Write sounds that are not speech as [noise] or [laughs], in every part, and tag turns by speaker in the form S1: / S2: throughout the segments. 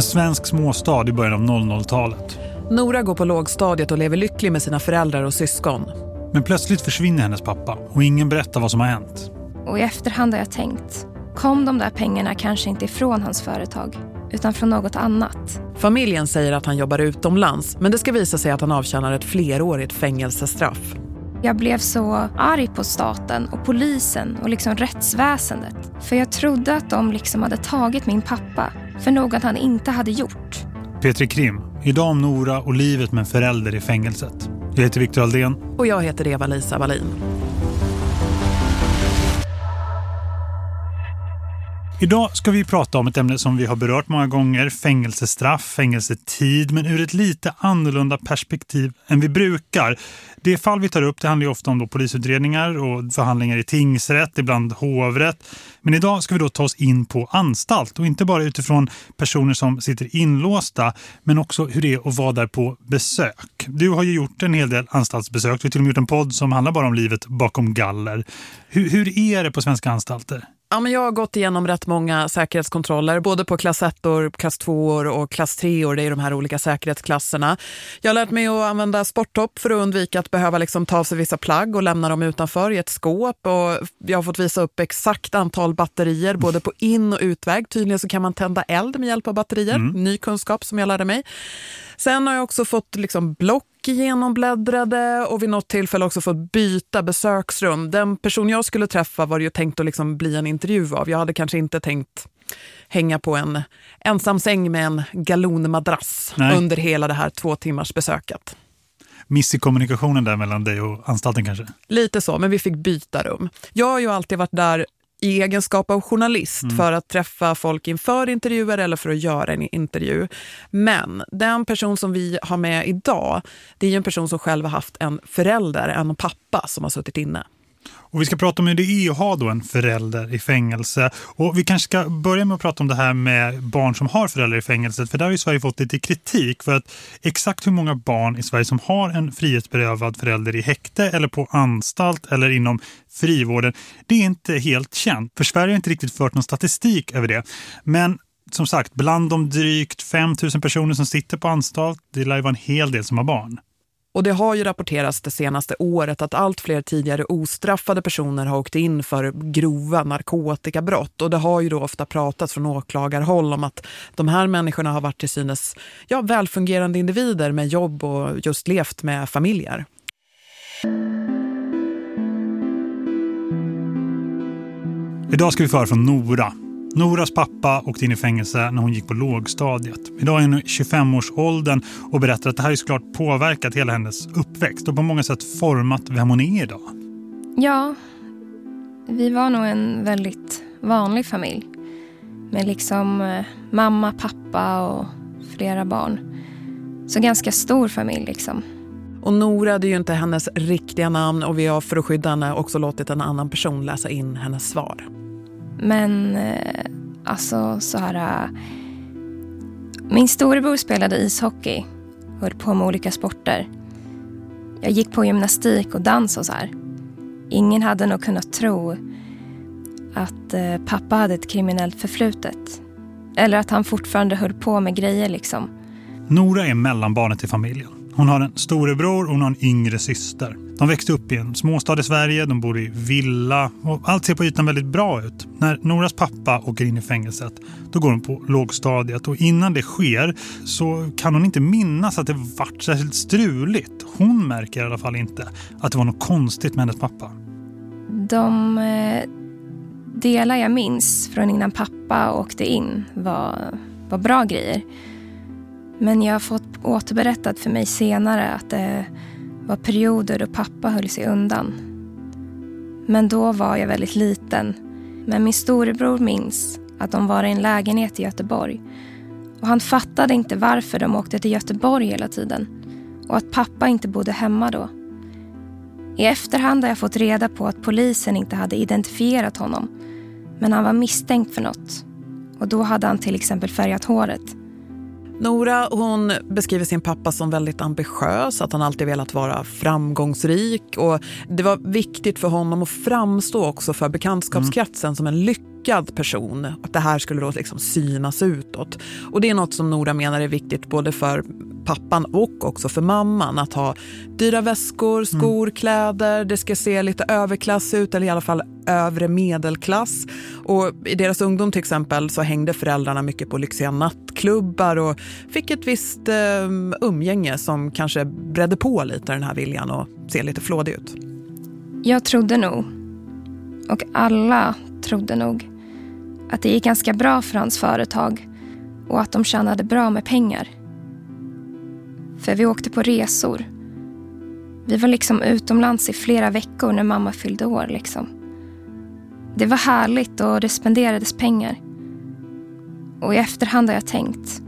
S1: En svensk småstad i början av 00-talet.
S2: Nora går på lågstadiet och lever lycklig med sina föräldrar och syskon.
S1: Men plötsligt försvinner hennes pappa och ingen berättar vad som har hänt.
S3: Och i efterhand har jag tänkt, kom de där pengarna kanske inte ifrån hans företag, utan från något annat?
S2: Familjen säger att han jobbar utomlands, men det ska visa sig att han avtjänar ett flerårigt fängelsestraff.
S3: Jag blev så arg på staten och polisen och liksom rättsväsendet. För jag trodde att de liksom hade tagit min pappa för något han inte hade gjort.
S1: Petri Krim, idag om Nora och livet med en förälder i fängelset. Jag heter Viktor Aldén.
S2: Och jag heter Eva-Lisa Wallin.
S1: Idag ska vi prata om ett ämne som vi har berört många gånger, fängelsestraff, fängelsetid, men ur ett lite annorlunda perspektiv än vi brukar. Det fall vi tar upp det handlar ju ofta om då polisutredningar och förhandlingar i tingsrätt, ibland hovrätt. Men idag ska vi då ta oss in på anstalt och inte bara utifrån personer som sitter inlåsta men också hur det är att vara där på besök. Du har ju gjort en hel del anstaltsbesök, du har till och med gjort en podd som handlar bara om livet bakom galler. Hur, hur är det på svenska anstalter?
S2: Ja, men jag har gått igenom rätt många säkerhetskontroller, både på klass 1 klass 2 och klass 3 år. Det är de här olika säkerhetsklasserna. Jag har lärt mig att använda sporttopp för att undvika att behöva liksom ta av sig vissa plagg och lämna dem utanför i ett skåp. Och jag har fått visa upp exakt antal batterier, både på in- och utväg. Tydligen så kan man tända eld med hjälp av batterier. Mm. Ny kunskap som jag lärde mig. Sen har jag också fått liksom block genombläddrade och vid något tillfälle också fått byta besöksrum. Den person jag skulle träffa var ju tänkt att liksom bli en intervju av. Jag hade kanske inte tänkt hänga på en ensam säng med en galonmadrass Nej. under hela det här två timmars besöket.
S1: Miss i kommunikationen där mellan dig och anstalten kanske?
S2: Lite så, men vi fick byta rum. Jag har ju alltid varit där i egenskap av journalist mm. för att träffa folk inför intervjuer eller för att göra en intervju. Men den person som vi har med idag, det är en person som själv har haft en förälder, en pappa som har suttit inne.
S1: Och vi ska prata om hur det är att ha då en förälder i fängelse. Och vi kanske ska börja med att prata om det här med barn som har föräldrar i fängelset. För där har ju Sverige fått lite kritik för att exakt hur många barn i Sverige som har en frihetsberövad förälder i häkte eller på anstalt eller inom frivården, det är inte helt känt. För Sverige har inte riktigt fört någon statistik över det. Men som sagt, bland de drygt 5 000 personer som sitter på anstalt, det lär ju vara en hel del som har barn.
S2: Och det har ju rapporterats det senaste året att allt fler tidigare ostraffade personer har åkt in för grova narkotikabrott. Och det har ju då ofta pratats från åklagarhåll om att de här människorna har varit till synes ja, välfungerande individer med jobb och just levt med familjer.
S1: Idag ska vi föra från Nora Noras pappa åkte in i fängelse när hon gick på lågstadiet. Idag är hon i 25-årsåldern och berättar att det här är såklart påverkat hela hennes uppväxt och på många sätt format vem hon är idag.
S3: Ja, vi var nog en väldigt vanlig familj. Med liksom eh, mamma, pappa och flera barn. Så ganska stor familj liksom.
S2: Och Nora det är ju inte hennes riktiga namn och vi har för att skydda henne också låtit en annan person läsa in hennes svar.
S3: Men eh, alltså så här... Eh, min storebror spelade ishockey. Höll på med olika sporter. Jag gick på gymnastik och dans och så här. Ingen hade nog kunnat tro att eh, pappa hade ett kriminellt förflutet. Eller att han fortfarande höll på med grejer liksom.
S1: Nora är mellanbarnet i familjen. Hon har en storebror och hon har en yngre syster. De växte upp i en småstad i Sverige, de bor i villa och allt ser på ytan väldigt bra ut. När Noras pappa åker in i fängelset, då går hon på lågstadiet och innan det sker så kan hon inte minnas att det varit särskilt struligt. Hon märker i alla fall inte att det var något konstigt med hennes pappa.
S3: De eh, delar jag minns från innan pappa åkte in var, var bra grejer. Men jag har fått återberättat för mig senare att det var perioder då pappa höll sig undan. Men då var jag väldigt liten. Men min storebror minns att de var i en lägenhet i Göteborg. Och han fattade inte varför de åkte till Göteborg hela tiden. Och att pappa inte bodde hemma då. I efterhand har jag fått reda på att polisen inte hade identifierat honom. Men han var misstänkt för något. Och då hade han till exempel färgat håret.
S2: Nora hon beskriver sin pappa som väldigt ambitiös, att han alltid velat vara framgångsrik och det var viktigt för honom att framstå också för bekantskapskretsen mm. som en lyckad lyckad person. Att det här skulle då liksom synas utåt. Och det är något som Nora menar är viktigt både för pappan och också för mamman. Att ha dyra väskor, skor, mm. kläder. Det ska se lite överklass ut eller i alla fall övre medelklass. Och i deras ungdom till exempel så hängde föräldrarna mycket på lyxiga nattklubbar och fick ett visst eh, umgänge som kanske bredde på lite den här viljan och se lite flådig ut.
S3: Jag trodde nog, och alla trodde nog, att det gick ganska bra för hans företag och att de tjänade bra med pengar. För vi åkte på resor. Vi var liksom utomlands i flera veckor när mamma fyllde år. Liksom. Det var härligt och det spenderades pengar. Och i efterhand har jag tänkt.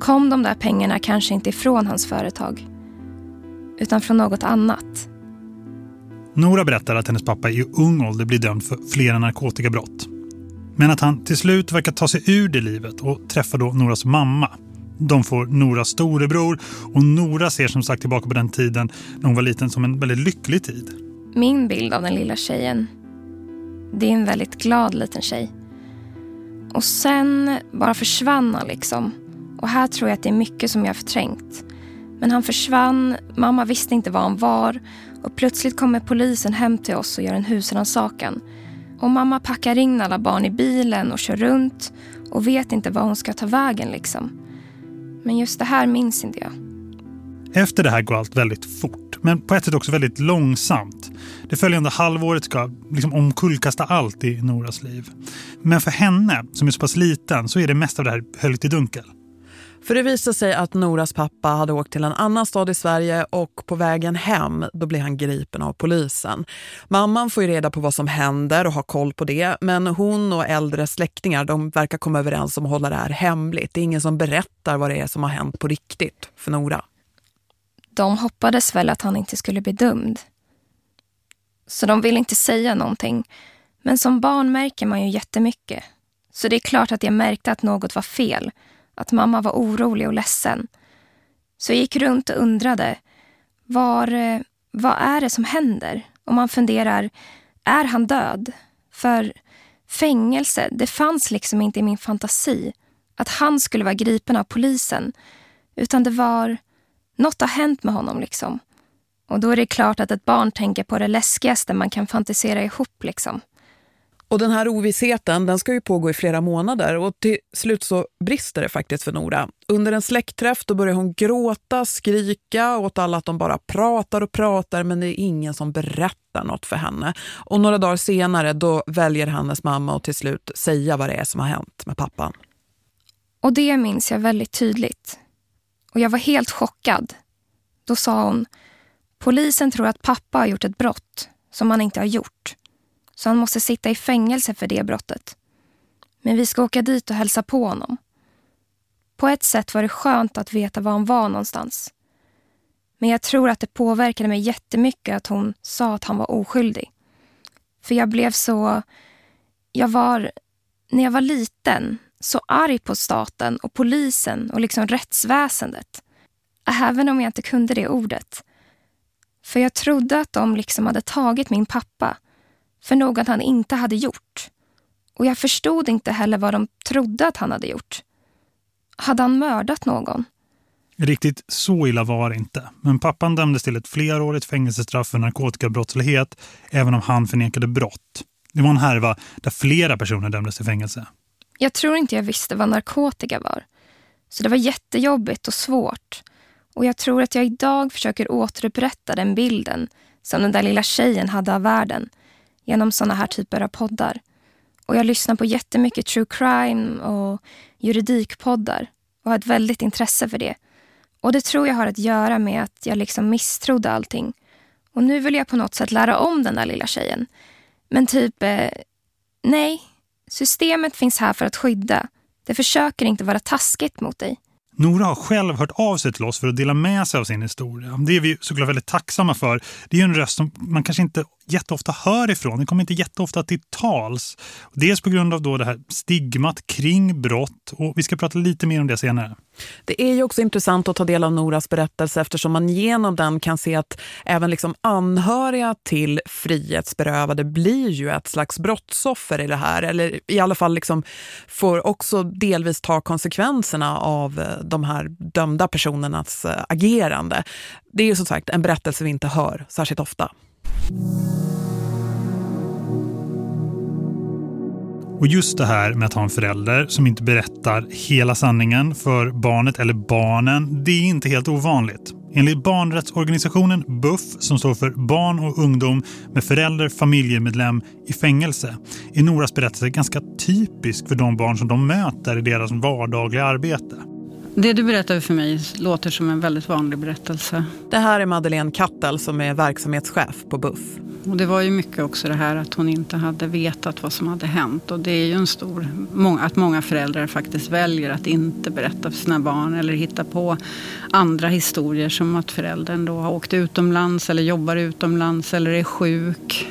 S3: Kom de där pengarna kanske inte ifrån hans företag. Utan från något annat.
S1: Nora berättar att hennes pappa i ung ålder blir dömd för flera narkotikabrott. Men att han till slut verkar ta sig ur det livet och träffa då Noras mamma. De får Noras storebror och Nora ser som sagt tillbaka på den tiden när hon var liten som en väldigt lycklig tid.
S3: Min bild av den lilla tjejen, det är en väldigt glad liten tjej. Och sen bara försvann han liksom. Och här tror jag att det är mycket som jag har förträngt. Men han försvann, mamma visste inte var han var och plötsligt kommer polisen hem till oss och gör en husrannsakan. Och mamma packar in alla barn i bilen och kör runt och vet inte var hon ska ta vägen liksom. Men just det här minns inte jag.
S1: Efter det här går allt väldigt fort, men på ett sätt också väldigt långsamt. Det följande halvåret ska liksom omkullkasta allt i Noras liv. Men för henne, som är så pass liten, så är det mest av det här höljt i dunkel.
S2: För det visade sig att Noras pappa hade åkt till en annan stad i Sverige och på vägen hem då blev han gripen av polisen. Mamman får ju reda på vad som händer och har koll på det men hon och äldre släktingar de verkar komma överens om att hålla det här hemligt. Det är ingen som berättar vad det är som har hänt på riktigt för Nora.
S3: De hoppades väl att han inte skulle bli dömd. Så de vill inte säga någonting. Men som barn märker man ju jättemycket. Så det är klart att jag märkte att något var fel- att mamma var orolig och ledsen. Så jag gick runt och undrade, var, eh, vad är det som händer? Och man funderar, är han död? För fängelse, det fanns liksom inte i min fantasi att han skulle vara gripen av polisen. Utan det var, något har hänt med honom liksom. Och då är det klart att ett barn tänker på det läskigaste man kan fantisera ihop liksom.
S2: Och den här ovissheten den ska ju pågå i flera månader och till slut så brister det faktiskt för Nora. Under en släktträff då börjar hon gråta, skrika åt alla att de bara pratar och pratar men det är ingen som berättar något för henne. Och några dagar senare då väljer hennes mamma att till slut säga vad det är som har hänt med pappan.
S3: Och det minns jag väldigt tydligt. Och jag var helt chockad. Då sa hon, polisen tror att pappa har gjort ett brott som han inte har gjort så han måste sitta i fängelse för det brottet. Men vi ska åka dit och hälsa på honom. På ett sätt var det skönt att veta var han var någonstans. Men jag tror att det påverkade mig jättemycket att hon sa att han var oskyldig. För jag blev så... Jag var, när jag var liten, så arg på staten och polisen och liksom rättsväsendet. Även om jag inte kunde det ordet. För jag trodde att de liksom hade tagit min pappa för något han inte hade gjort. Och jag förstod inte heller vad de trodde att han hade gjort. Hade han mördat någon?
S1: Riktigt så illa var det inte. Men pappan dömdes till ett flerårigt fängelsestraff för narkotikabrottslighet även om han förnekade brott. Det var en härva där flera personer dömdes till fängelse.
S3: Jag tror inte jag visste vad narkotika var. Så det var jättejobbigt och svårt. Och jag tror att jag idag försöker återupprätta den bilden som den där lilla tjejen hade av världen- genom såna här typer av poddar. Och jag lyssnar på jättemycket true crime och juridikpoddar och har ett väldigt intresse för det. Och det tror jag har att göra med att jag liksom misstrodde allting. Och nu vill jag på något sätt lära om den där lilla tjejen. Men typ, eh, nej. Systemet finns här för att skydda. Det försöker inte vara taskigt mot dig.
S1: Nora har själv hört av sig till oss för att dela med sig av sin historia. Det är vi såklart väldigt tacksamma för. Det är en röst som man kanske inte jätteofta hör ifrån. Den kommer inte jätteofta till tals. Dels på grund av då det här stigmat kring brott och vi ska prata lite mer om det senare.
S2: Det är ju också intressant att ta del av Noras berättelse eftersom man genom den kan se att även liksom anhöriga till frihetsberövade blir ju ett slags brottsoffer i det här. Eller i alla fall liksom får också delvis ta konsekvenserna av eh, de här dömda personernas eh, agerande. Det är ju som sagt en berättelse vi inte hör särskilt ofta.
S1: Och just det här med att ha en förälder som inte berättar hela sanningen för barnet eller barnen, det är inte helt ovanligt. Enligt barnrättsorganisationen BUFF som står för barn och ungdom med förälder familjemedlem i fängelse är Noras berättelse ganska typisk för de barn som de möter i deras vardagliga arbete.
S4: Det du berättade för mig låter som en väldigt vanlig berättelse.
S2: Det här är Madeleine Kattel som är verksamhetschef på BUFF.
S4: Och det var ju mycket också det här att hon inte hade vetat vad som hade hänt. Och det är ju en stor, att många föräldrar faktiskt väljer att inte berätta för sina barn eller hitta på andra historier som att föräldern då har åkt utomlands eller jobbar utomlands eller är sjuk.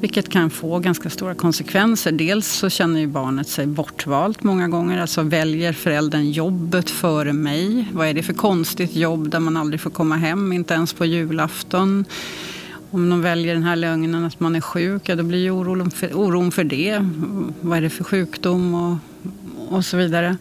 S4: Vilket kan få ganska stora konsekvenser. Dels så känner ju barnet sig bortvalt många gånger. Alltså väljer föräldern jobbet före mig? Vad är det för konstigt jobb där man aldrig får komma hem, inte ens på julafton? Om de väljer den här lögnen att man är sjuk, ja, då blir ju oron för, oron för det. Vad är det för sjukdom och, och så vidare.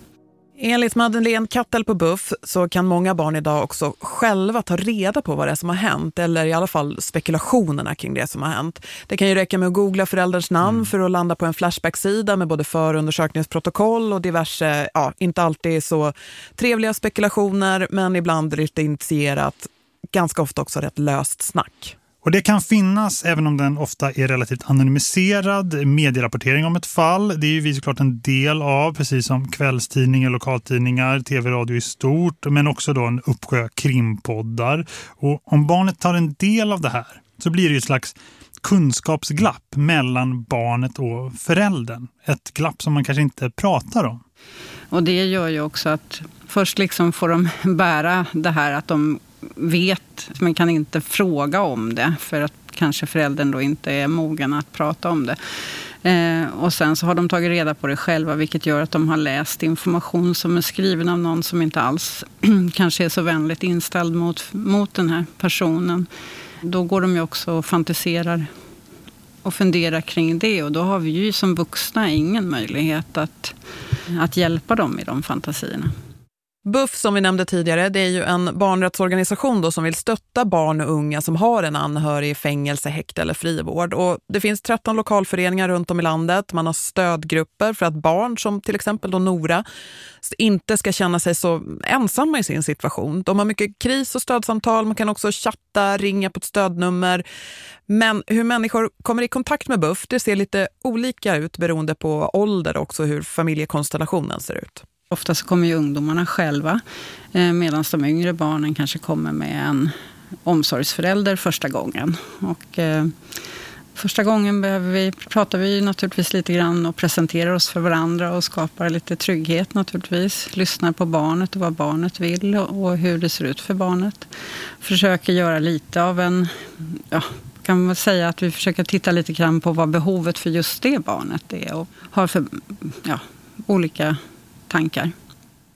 S2: Enligt Madeleine Kattel på Buff så kan många barn idag också själva ta reda på vad det är som har hänt eller i alla fall spekulationerna kring det som har hänt. Det kan ju räcka med att googla förälderns namn mm. för att landa på en Flashback-sida med både förundersökningsprotokoll och diverse, ja, inte alltid så trevliga spekulationer men ibland lite initierat, ganska ofta också rätt löst snack.
S1: Och det kan finnas, även om den ofta är relativt anonymiserad, medierapportering om ett fall. Det är ju vi såklart en del av, precis som kvällstidningar, lokaltidningar, tv-radio i stort, men också då en uppsjö krimpoddar. Och om barnet tar en del av det här så blir det ju ett slags kunskapsglapp mellan barnet och föräldern. Ett glapp som man kanske inte pratar om.
S4: Och det gör ju också att först liksom får de bära det här att de vet, men kan inte fråga om det för att kanske föräldern då inte är mogen att prata om det. Eh, och sen så har de tagit reda på det själva vilket gör att de har läst information som är skriven av någon som inte alls [clears throat] kanske är så vänligt inställd mot, mot den här personen. Då går de ju också och fantiserar och funderar kring det och då har vi ju som vuxna ingen möjlighet att, att hjälpa dem i de fantasierna.
S2: Buff som vi nämnde tidigare, det är ju en barnrättsorganisation då som vill stötta barn och unga som har en anhörig i fängelse, häkte eller frivård. Och det finns 13 lokalföreningar runt om i landet. Man har stödgrupper för att barn som till exempel då Nora inte ska känna sig så ensamma i sin situation. De har mycket kris- och stödsamtal. Man kan också chatta, ringa på ett stödnummer. Men hur människor kommer i kontakt med Buff, det ser lite olika ut beroende på ålder och också hur familjekonstellationen ser ut.
S4: Ofta så kommer ju ungdomarna själva eh, medan de yngre barnen kanske kommer med en omsorgsförälder första gången. Och, eh, första gången behöver vi, pratar vi naturligtvis lite grann och presenterar oss för varandra och skapar lite trygghet naturligtvis. Lyssnar på barnet och vad barnet vill och hur det ser ut för barnet. Försöker göra lite av en, ja, kan man säga att vi försöker titta lite grann på vad behovet för just det barnet är och har för ja, olika tankar.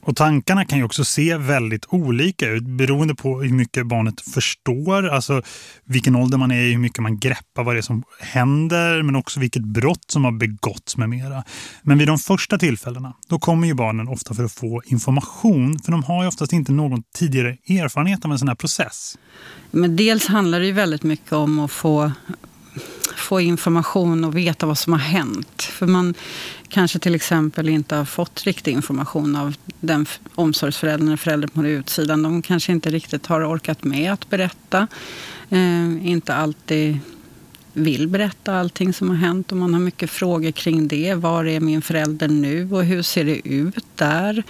S1: Och tankarna kan ju också se väldigt olika ut beroende på hur mycket barnet förstår. Alltså vilken ålder man är i, hur mycket man greppar vad det är som händer. Men också vilket brott som har begåtts med mera. Men vid de första tillfällena, då kommer ju barnen ofta för att få information. För de har ju oftast inte någon tidigare erfarenhet av en sån här process.
S4: Men dels handlar det ju väldigt mycket om att få få information och veta vad som har hänt. För man kanske till exempel inte har fått riktig information av den omsorgsföräldern eller föräldern på utsidan. De kanske inte riktigt har orkat med att berätta. Eh, inte alltid vill berätta allting som har hänt och man har mycket frågor kring det. Var är min förälder nu och hur ser det ut där?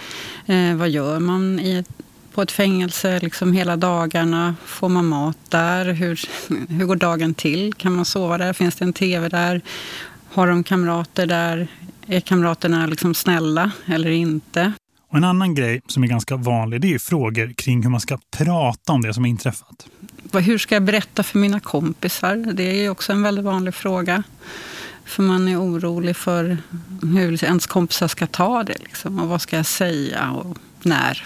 S4: Eh, vad gör man i ett på ett fängelse liksom hela dagarna? Får man mat där? Hur, [laughs] hur går dagen till? Kan man sova där? Finns det en tv där? Har de kamrater där? Är kamraterna liksom snälla eller inte?
S1: Och en annan grej som är ganska vanlig det är frågor kring hur man ska prata om det som har inträffat.
S4: Hur ska jag berätta för mina kompisar? Det är också en väldigt vanlig fråga. För man är orolig för hur ens kompisar ska ta det. Liksom. Och vad ska jag säga och när?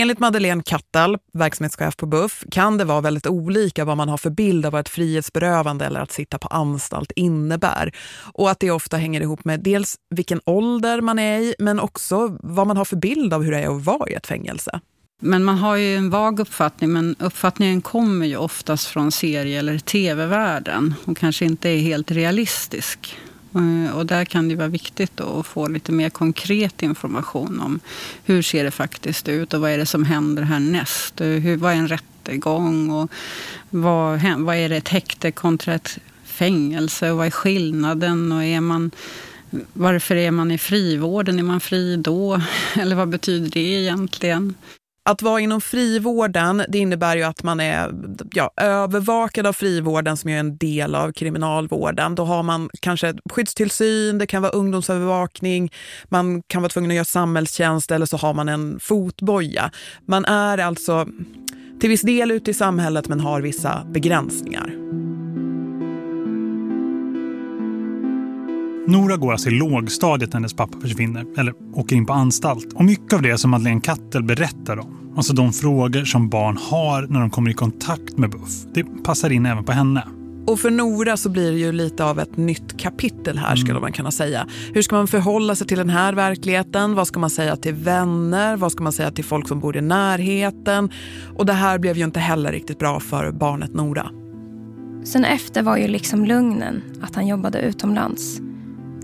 S2: Enligt Madeleine Kattal, verksamhetschef på BUFF, kan det vara väldigt olika vad man har för bild av vad ett frihetsberövande eller att sitta på anstalt innebär. Och att det ofta hänger ihop med dels vilken ålder man är i men också vad man har för bild av hur det är att vara i ett fängelse.
S4: Men man har ju en vag uppfattning, men uppfattningen kommer ju oftast från serie- eller tv-världen och kanske inte är helt realistisk. Eh, och där kan det vara viktigt att få lite mer konkret information om hur ser det faktiskt ut och vad är det som händer härnäst. Eh, hur, vad är en rättegång och vad, vad är det ett häkte kontra ett fängelse och vad är skillnaden och är man varför är man i frivården? Är man fri då? [laughs] Eller vad betyder det egentligen?
S2: Att vara inom frivården det innebär ju att man är ja, övervakad av frivården som är en del av kriminalvården. Då har man kanske skyddstillsyn, det kan vara ungdomsövervakning, man kan vara tvungen att göra samhällstjänst eller så har man en fotboja. Man är alltså till viss del ute i samhället men har vissa begränsningar.
S1: Nora går alltså i lågstadiet när hennes pappa försvinner, eller åker in på anstalt. Och mycket av det som Madeleine Kattel berättar om, alltså de frågor som barn har när de kommer i kontakt med BUFF, det passar in även på henne.
S2: Och för Nora så blir det ju lite av ett nytt kapitel här skulle mm. man kunna säga. Hur ska man förhålla sig till den här verkligheten? Vad ska man säga till vänner? Vad ska man säga till folk som bor i närheten? Och det här blev ju inte heller riktigt bra för barnet Nora.
S3: Sen efter var ju liksom lugnen att han jobbade utomlands.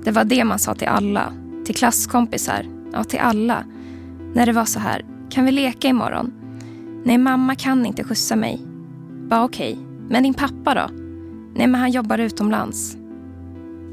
S3: Det var det man sa till alla. Till klasskompisar. Ja, till alla. När det var så här. Kan vi leka imorgon? Nej, mamma kan inte skjutsa mig. Bara okej. Okay. Men din pappa då? Nej, men han jobbar utomlands.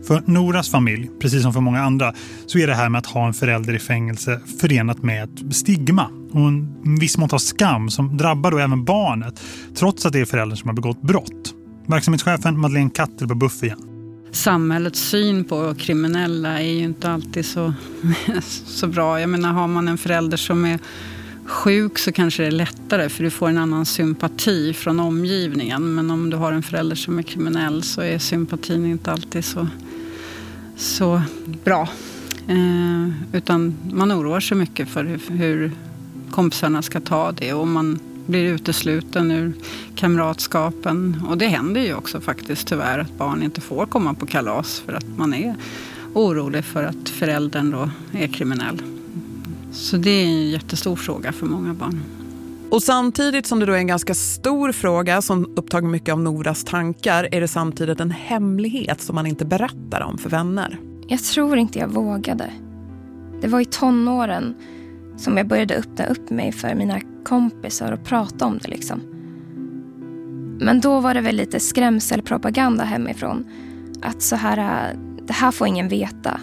S1: För Noras familj, precis som för många andra, så är det här med att ha en förälder i fängelse förenat med ett stigma och en viss mått av skam som drabbar då även barnet, trots att det är föräldern som har begått brott. Verksamhetschefen Madeleine Kattel på Buff igen
S4: samhällets syn på kriminella är ju inte alltid så, [laughs] så bra. Jag menar, har man en förälder som är sjuk så kanske det är lättare för du får en annan sympati från omgivningen. Men om du har en förälder som är kriminell så är sympatin inte alltid så, så bra. Eh, utan man oroar sig mycket för hur, hur kompisarna ska ta det och man blir utesluten ur kamratskapen. Och det händer ju också faktiskt tyvärr att barn inte får komma på kalas för att man är orolig för att föräldern då är kriminell. Så det är en jättestor fråga för många barn.
S2: Och samtidigt som det då är en ganska stor fråga som upptar mycket av Noras tankar är det samtidigt en hemlighet som man inte berättar om för vänner.
S3: Jag tror inte jag vågade. Det var i tonåren som jag började öppna upp mig för mina kompisar och prata om det liksom. Men då var det väl lite skrämselpropaganda hemifrån. Att så här, äh, det här får ingen veta.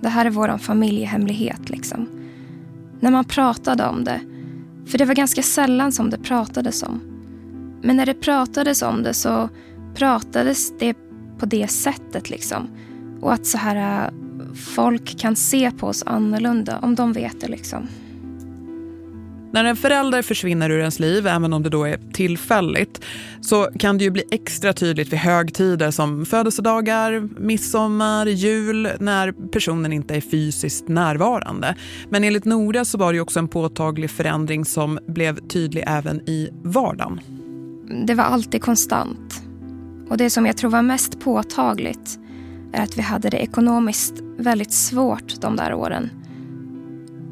S3: Det här är vår familjehemlighet liksom. När man pratade om det, för det var ganska sällan som det pratades om. Men när det pratades om det så pratades det på det sättet liksom. Och att så här äh, folk kan se på oss annorlunda om de vet det liksom.
S2: När en förälder försvinner ur ens liv, även om det då är tillfälligt, så kan det ju bli extra tydligt vid högtider som födelsedagar, midsommar, jul, när personen inte är fysiskt närvarande. Men enligt Nora så var det också en påtaglig förändring som blev tydlig även i vardagen.
S3: Det var alltid konstant. Och det som jag tror var mest påtagligt är att vi hade det ekonomiskt väldigt svårt de där åren.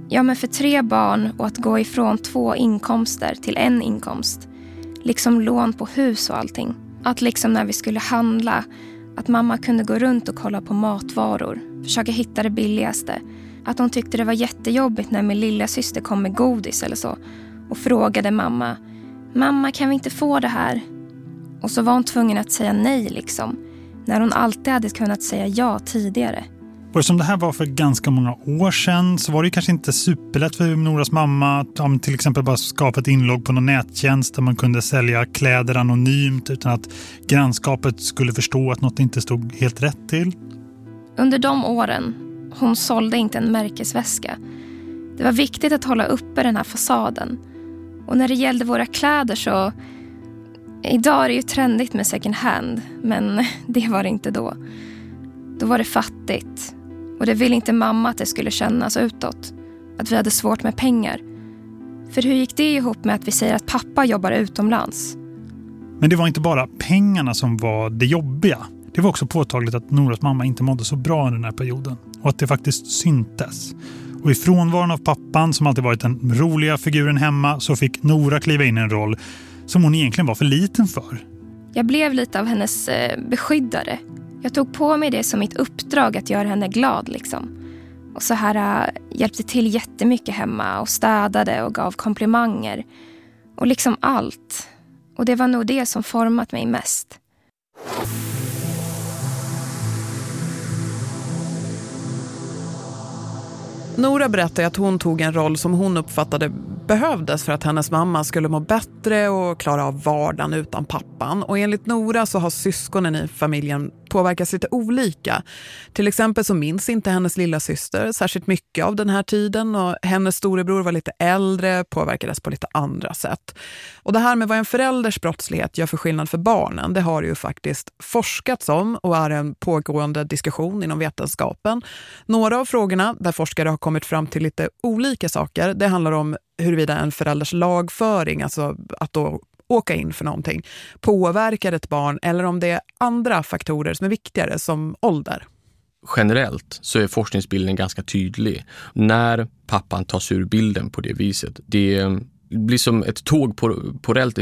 S3: Ja, men för tre barn och att gå ifrån två inkomster till en inkomst. Liksom lån på hus och allting. Att liksom när vi skulle handla, att mamma kunde gå runt och kolla på matvaror. Försöka hitta det billigaste. Att hon tyckte det var jättejobbigt när min lilla syster kom med godis eller så. Och frågade mamma. Mamma, kan vi inte få det här? Och så var hon tvungen att säga nej liksom. När hon alltid hade kunnat säga ja tidigare.
S1: Och som det här var för ganska många år sedan så var det kanske inte superlätt för Noras mamma att till exempel bara skapa ett inlogg på någon nättjänst där man kunde sälja kläder anonymt utan att grannskapet skulle förstå att något inte stod helt rätt till.
S3: Under de åren, hon sålde inte en märkesväska. Det var viktigt att hålla uppe den här fasaden. Och när det gällde våra kläder så... Idag är det ju trendigt med second hand, men [laughs] det var det inte då. Då var det fattigt. Och det ville inte mamma att det skulle kännas utåt. Att vi hade svårt med pengar. För hur gick det ihop med att vi säger att pappa jobbar utomlands?
S1: Men det var inte bara pengarna som var det jobbiga. Det var också påtagligt att Noras mamma inte mådde så bra under den här perioden. Och att det faktiskt syntes. Och i frånvaron av pappan som alltid varit den roliga figuren hemma så fick Nora kliva in i en roll som hon egentligen var för liten för.
S3: Jag blev lite av hennes eh, beskyddare. Jag tog på mig det som mitt uppdrag att göra henne glad liksom. Och så här äh, hjälpte till jättemycket hemma och städade och gav komplimanger. Och liksom allt. Och det var nog det som format mig mest.
S2: Nora berättar att hon tog en roll som hon uppfattade behövdes för att hennes mamma skulle må bättre och klara av vardagen utan pappan. Och enligt Nora så har syskonen i familjen påverkas lite olika. Till exempel så minns inte hennes lilla syster särskilt mycket av den här tiden och hennes storebror var lite äldre, påverkades på lite andra sätt. Och det här med vad en förälders brottslighet gör för skillnad för barnen, det har ju faktiskt forskats om och är en pågående diskussion inom vetenskapen. Några av frågorna där forskare har kommit fram till lite olika saker, det handlar om huruvida en förälders lagföring, alltså att då åka in för någonting, påverkar ett barn eller om det är andra faktorer som är viktigare som ålder.
S5: Generellt så är forskningsbilden ganska tydlig. När pappan tas ur bilden på det viset, det blir som ett tåg på, på rält,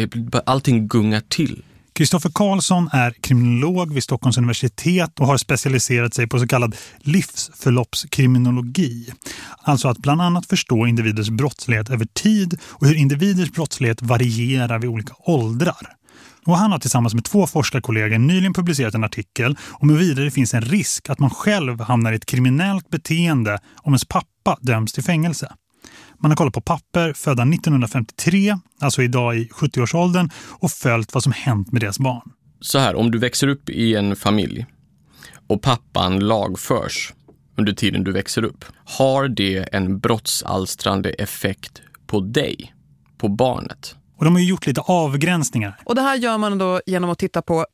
S5: allting gungar till.
S1: Kristoffer Karlsson är kriminolog vid Stockholms universitet och har specialiserat sig på så kallad livsförloppskriminologi. Alltså att bland annat förstå individers brottslighet över tid och hur individers brottslighet varierar vid olika åldrar. Och han har tillsammans med två forskarkollegor nyligen publicerat en artikel om huruvida det finns en risk att man själv hamnar i ett kriminellt beteende om ens pappa döms till fängelse. Man har kollat på papper födda 1953, alltså idag i 70-årsåldern, och följt vad som hänt med deras barn.
S5: Så här, om du växer upp i en familj och pappan lagförs under tiden du växer upp, har det en brottsalstrande effekt på dig, på barnet?
S1: Och de har ju gjort lite avgränsningar.
S2: Och det här gör man då genom att titta på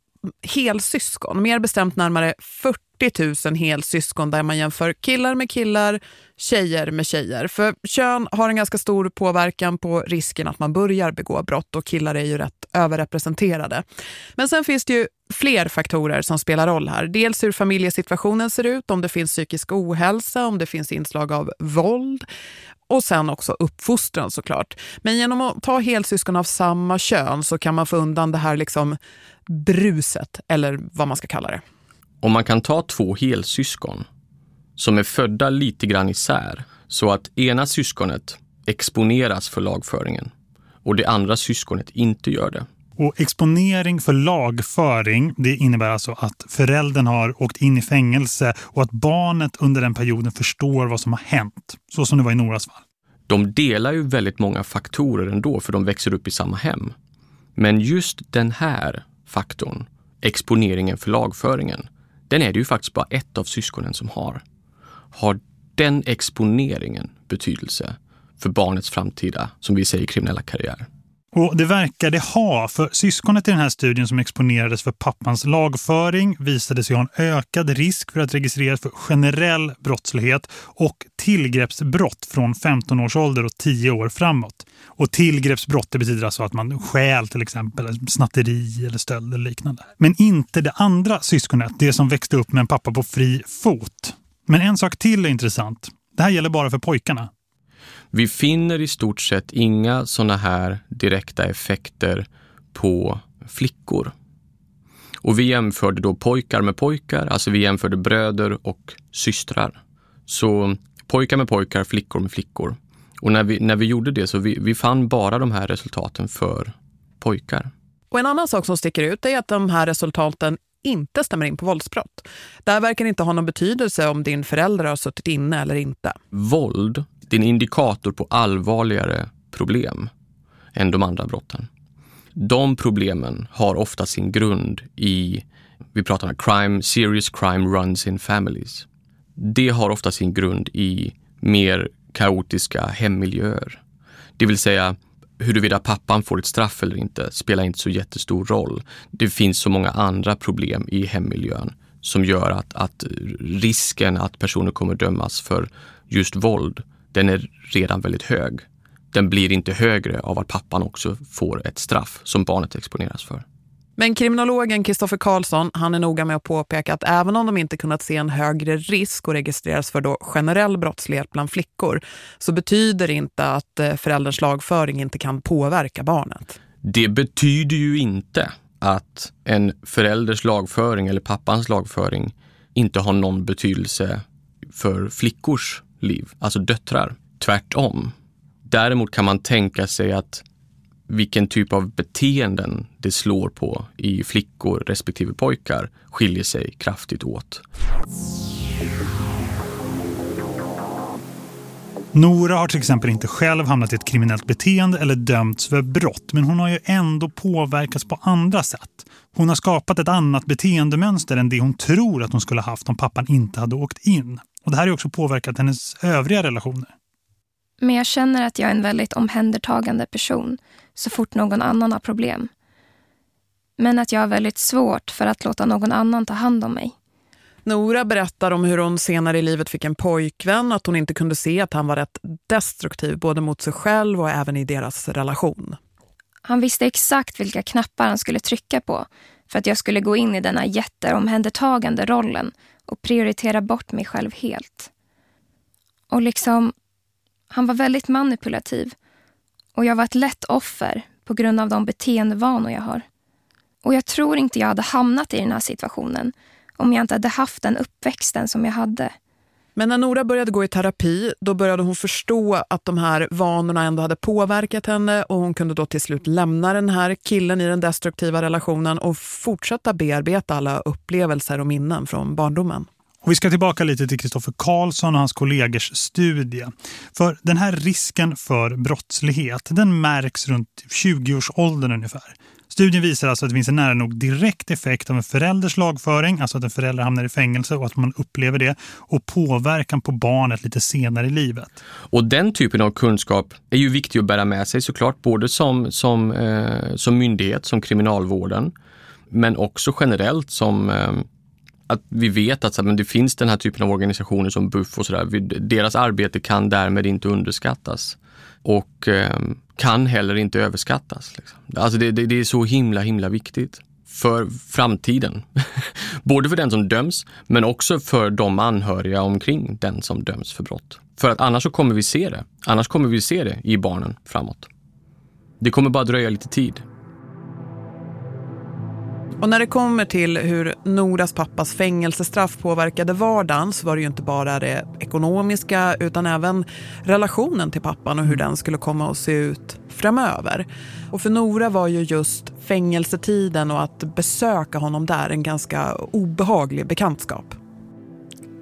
S2: helsyskon, mer bestämt närmare 40 40 000 helsyskon där man jämför killar med killar, tjejer med tjejer. För kön har en ganska stor påverkan på risken att man börjar begå brott och killar är ju rätt överrepresenterade. Men sen finns det ju fler faktorer som spelar roll här. Dels hur familjesituationen ser ut, om det finns psykisk ohälsa, om det finns inslag av våld och sen också uppfostran såklart. Men genom att ta helsyskon av samma kön så kan man få undan det här liksom bruset eller vad man ska kalla det.
S5: Om man kan ta två helsyskon som är födda lite grann isär så att ena syskonet exponeras för lagföringen och det andra syskonet inte gör det.
S1: Och exponering för lagföring, det innebär alltså att föräldern har åkt in i fängelse och att barnet under den perioden förstår vad som har hänt. Så som det var i Noras fall.
S5: De delar ju väldigt många faktorer ändå för de växer upp i samma hem. Men just den här faktorn, exponeringen för lagföringen, den är det ju faktiskt bara ett av syskonen som har. Har den exponeringen betydelse för barnets framtida, som vi säger, kriminella karriär?
S1: Och det verkar det ha, för syskonet i den här studien som exponerades för pappans lagföring visade sig ha en ökad risk för att registreras för generell brottslighet och tillgreppsbrott från 15 års ålder och 10 år framåt. Och tillgreppsbrott det betyder alltså att man skäl till exempel snatteri eller stöld eller liknande. Men inte det andra syskonet, det som växte upp med en pappa på fri fot. Men en sak till är intressant. Det här gäller bara för pojkarna.
S5: Vi finner i stort sett inga sådana här direkta effekter på flickor. Och vi jämförde då pojkar med pojkar, alltså vi jämförde bröder och systrar. Så pojkar med pojkar, flickor med flickor. Och när vi, när vi gjorde det så vi, vi fann bara de här resultaten för pojkar.
S2: Och en annan sak som sticker ut är att de här resultaten inte stämmer in på våldsbrott. Där verkar inte ha någon betydelse om din förälder har suttit inne eller inte.
S5: Våld, det är en indikator på allvarligare problem än de andra brotten. De problemen har ofta sin grund i, vi pratar om crime, serious crime runs in families. Det har ofta sin grund i mer kaotiska hemmiljöer. Det vill säga huruvida pappan får ett straff eller inte spelar inte så jättestor roll. Det finns så många andra problem i hemmiljön som gör att, att risken att personer kommer dömas för just våld, den är redan väldigt hög. Den blir inte högre av att pappan också får ett straff som barnet exponeras för.
S2: Men kriminologen Kristoffer Karlsson han är noga med att påpeka att även om de inte kunnat se en högre risk och registreras för då generell brottslighet bland flickor så betyder det inte att eh, förälderns lagföring inte kan påverka barnet.
S5: Det betyder ju inte att en förälders lagföring eller pappans lagföring inte har någon betydelse för flickors liv, alltså döttrar. Tvärtom. Däremot kan man tänka sig att vilken typ av beteenden det slår på i flickor respektive pojkar skiljer sig kraftigt åt.
S1: Nora har till exempel inte själv hamnat i ett kriminellt beteende eller dömts för brott men hon har ju ändå påverkats på andra sätt. Hon har skapat ett annat beteendemönster än det hon tror att hon skulle haft om pappan inte hade åkt in. Och det här har också påverkat hennes övriga relationer.
S3: Men jag känner att jag är en väldigt omhändertagande person så fort någon annan har problem. Men att jag har väldigt svårt för att låta någon annan ta hand om mig.
S2: Nora berättar om hur hon senare i livet fick en pojkvän, att hon inte kunde se att han var rätt destruktiv både mot sig själv och även i deras relation.
S3: Han visste exakt vilka knappar han skulle trycka på för att jag skulle gå in i denna jätteomhändertagande rollen och prioritera bort mig själv helt. Och liksom, han var väldigt manipulativ och jag var ett lätt offer på grund av de beteendevanor jag har. Och jag tror inte jag hade hamnat i den här situationen om jag inte hade haft den uppväxten som jag hade.
S2: Men när Nora började gå i terapi, då började hon förstå att de här vanorna ändå hade påverkat henne och hon kunde då till slut lämna den här killen i den destruktiva relationen och fortsätta bearbeta alla upplevelser och minnen från barndomen.
S1: Och vi ska tillbaka lite till Kristoffer Karlsson och hans kollegers studie. För den här risken för brottslighet, den märks runt 20-årsåldern ungefär. Studien visar alltså att det finns en nära nog direkt effekt av en förälders lagföring, alltså att en förälder hamnar i fängelse och att man upplever det, och påverkan på barnet lite senare i livet.
S5: Och den typen av kunskap är ju viktig att bära med sig såklart, både som, som, eh, som myndighet, som kriminalvården, men också generellt som eh, att vi vet att men det finns den här typen av organisationer som BUFF och sådär. Deras arbete kan därmed inte underskattas och eh, kan heller inte överskattas. Liksom. Alltså det, det, det, är så himla, himla viktigt för framtiden. [laughs] Både för den som döms men också för de anhöriga omkring den som döms för brott. För att annars så kommer vi se det. Annars kommer vi se det i barnen framåt. Det kommer bara dröja lite tid.
S2: Och när det kommer till hur Noras pappas fängelsestraff påverkade vardagen så var det ju inte bara det ekonomiska utan även relationen till pappan och hur den skulle komma att se ut framöver. Och för Nora var ju just fängelsetiden och att besöka honom där en ganska obehaglig bekantskap.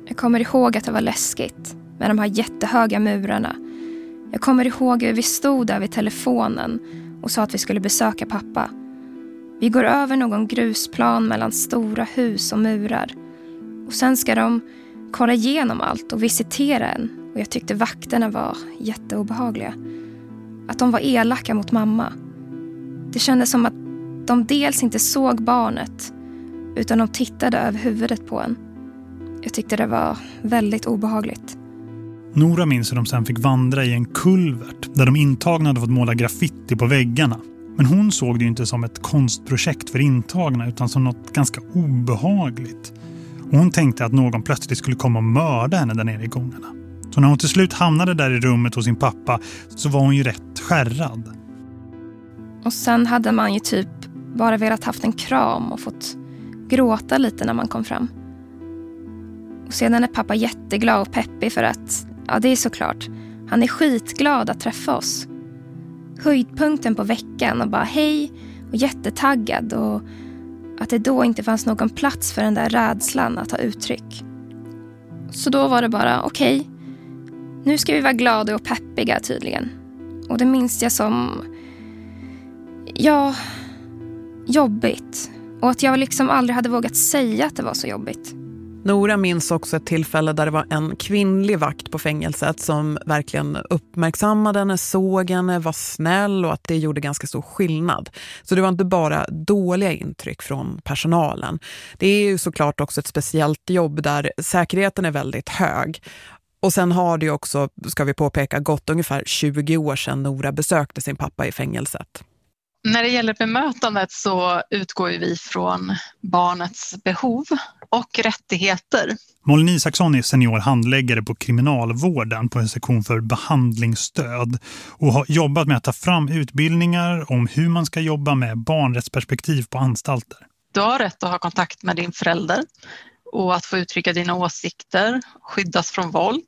S3: Jag kommer ihåg att det var läskigt med de här jättehöga murarna. Jag kommer ihåg hur vi stod där vid telefonen och sa att vi skulle besöka pappa. Vi går över någon grusplan mellan stora hus och murar. Och sen ska de kolla igenom allt och visitera en. Och jag tyckte vakterna var jätteobehagliga. Att de var elaka mot mamma. Det kändes som att de dels inte såg barnet utan de tittade över huvudet på en. Jag tyckte det var väldigt obehagligt.
S1: Nora minns hur de sen fick vandra i en kulvert där de intagna hade fått måla graffiti på väggarna. Men hon såg det ju inte som ett konstprojekt för intagna utan som något ganska obehagligt. Och hon tänkte att någon plötsligt skulle komma och mörda henne där nere i gångarna. Så när hon till slut hamnade där i rummet hos sin pappa så var hon ju rätt skärrad.
S3: Och sen hade man ju typ bara velat haft en kram och fått gråta lite när man kom fram. Och sedan är pappa jätteglad och peppig för att, ja det är såklart, han är skitglad att träffa oss höjdpunkten på veckan och bara hej och jättetaggad och att det då inte fanns någon plats för den där rädslan att ta uttryck. Så då var det bara okej, okay, nu ska vi vara glada och peppiga tydligen. Och det minns jag som, ja, jobbigt. Och att jag liksom aldrig hade vågat säga att det var så jobbigt.
S2: Nora minns också ett tillfälle där det var en kvinnlig vakt på fängelset som verkligen uppmärksammade henne, såg henne, var snäll och att det gjorde ganska stor skillnad. Så det var inte bara dåliga intryck från personalen. Det är ju såklart också ett speciellt jobb där säkerheten är väldigt hög. Och sen har det också, ska vi påpeka, gått ungefär 20 år sedan Nora besökte sin pappa i fängelset.
S6: När det gäller bemötandet så utgår vi från barnets behov och rättigheter.
S1: Malin Isaksson är senior handläggare på kriminalvården på en sektion för behandlingsstöd och har jobbat med att ta fram utbildningar om hur man ska jobba med barnrättsperspektiv på anstalter.
S6: Du har rätt att ha kontakt med din förälder och att få uttrycka dina åsikter, skyddas från våld.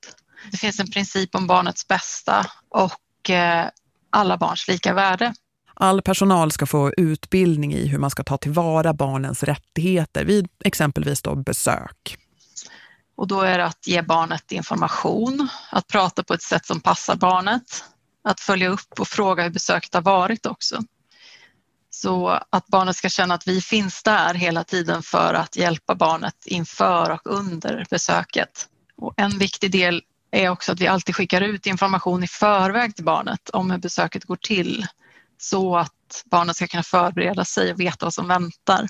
S6: Det finns en princip om barnets bästa och eh, alla barns lika värde.
S2: All personal ska få utbildning i hur man ska ta tillvara barnens rättigheter vid exempelvis då besök.
S6: Och då är det att ge barnet information, att prata på ett sätt som passar barnet, att följa upp och fråga hur besöket har varit också. Så att barnet ska känna att vi finns där hela tiden för att hjälpa barnet inför och under besöket. Och en viktig del är också att vi alltid skickar ut information i förväg till barnet om hur besöket går till så att barnet ska kunna förbereda sig och veta vad som väntar.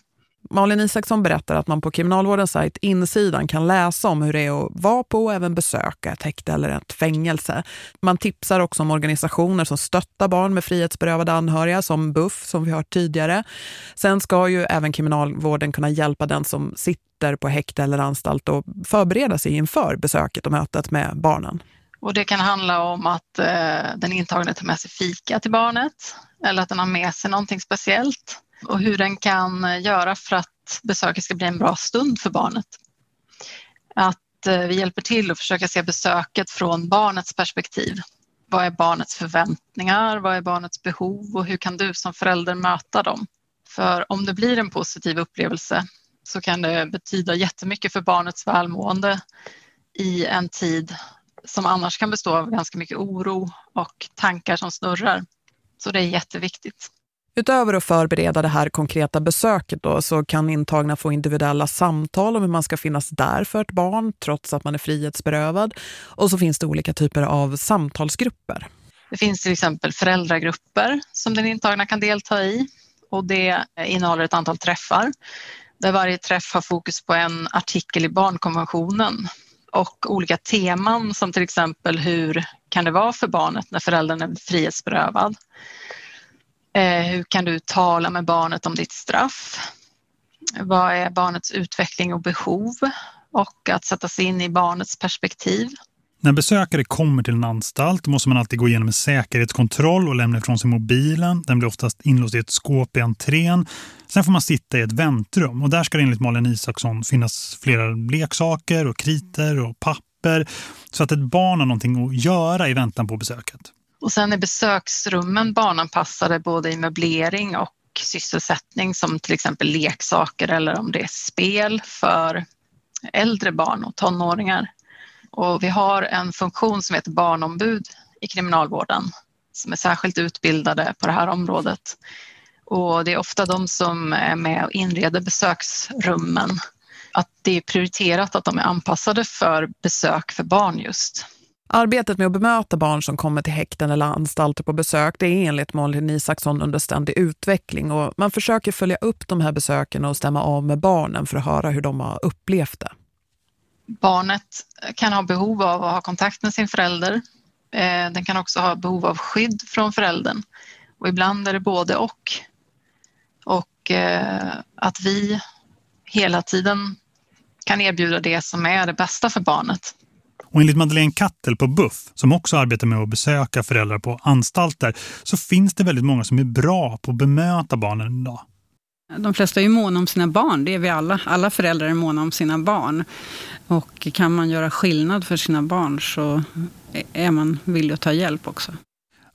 S2: Malin Isaksson berättar att man på kriminalvårdens sajt Insidan kan läsa om hur det är att vara på och även besöka ett häkte eller ett fängelse. Man tipsar också om organisationer som stöttar barn med frihetsberövade anhöriga som BUFF som vi hört tidigare. Sen ska ju även kriminalvården kunna hjälpa den som sitter på häkte eller anstalt och förbereda sig inför besöket och mötet med barnen.
S6: Och det kan handla om att eh, den intagne tar med sig fika till barnet eller att den har med sig någonting speciellt och hur den kan göra för att besöket ska bli en bra stund för barnet. Att eh, vi hjälper till att försöka se besöket från barnets perspektiv. Vad är barnets förväntningar? Vad är barnets behov? Och hur kan du som förälder möta dem? För om det blir en positiv upplevelse så kan det betyda jättemycket för barnets välmående i en tid som annars kan bestå av ganska mycket oro och tankar som snurrar. Så det är jätteviktigt.
S2: Utöver att förbereda det här konkreta besöket då, så kan intagna få individuella samtal om hur man ska finnas där för ett barn trots att man är frihetsberövad. Och så finns det olika typer av samtalsgrupper.
S6: Det finns till exempel föräldragrupper som den intagna kan delta i och det innehåller ett antal träffar där varje träff har fokus på en artikel i barnkonventionen och olika teman som till exempel hur kan det vara för barnet när föräldern är frihetsberövad? Eh, hur kan du tala med barnet om ditt straff? Vad är barnets utveckling och behov? Och att sätta sig in i barnets perspektiv.
S1: När besökare kommer till en anstalt måste man alltid gå igenom en säkerhetskontroll och lämna ifrån sig mobilen. Den blir oftast inlåst i ett skåp i entrén. Sen får man sitta i ett väntrum och där ska det enligt Malin Isaksson finnas flera leksaker och kriter och papper så att ett barn har någonting att göra i väntan på besöket.
S6: Och sen är besöksrummen barnanpassade både i möblering och sysselsättning som till exempel leksaker eller om det är spel för äldre barn och tonåringar. Och vi har en funktion som heter barnombud i kriminalvården som är särskilt utbildade på det här området. Och det är ofta de som är med och inreder besöksrummen. Att det är prioriterat att de är anpassade för besök för barn just.
S2: Arbetet med att bemöta barn som kommer till häkten eller anstalter på besök det är enligt Malin Isaksson under ständig utveckling och man försöker följa upp de här besöken och stämma av med barnen för att höra hur de har upplevt det.
S6: Barnet kan ha behov av att ha kontakt med sin förälder. Eh, den kan också ha behov av skydd från föräldern och ibland är det både och. Och eh, att vi hela tiden kan erbjuda det som är det bästa för barnet.
S1: Och enligt Madeleine Kattel på BUFF, som också arbetar med att besöka föräldrar på anstalter, så finns det väldigt många som är bra på att bemöta barnen idag.
S4: De flesta är ju måna om sina barn, det är vi alla. Alla föräldrar är måna om sina barn. Och kan man göra skillnad för sina barn så är man villig att ta hjälp också.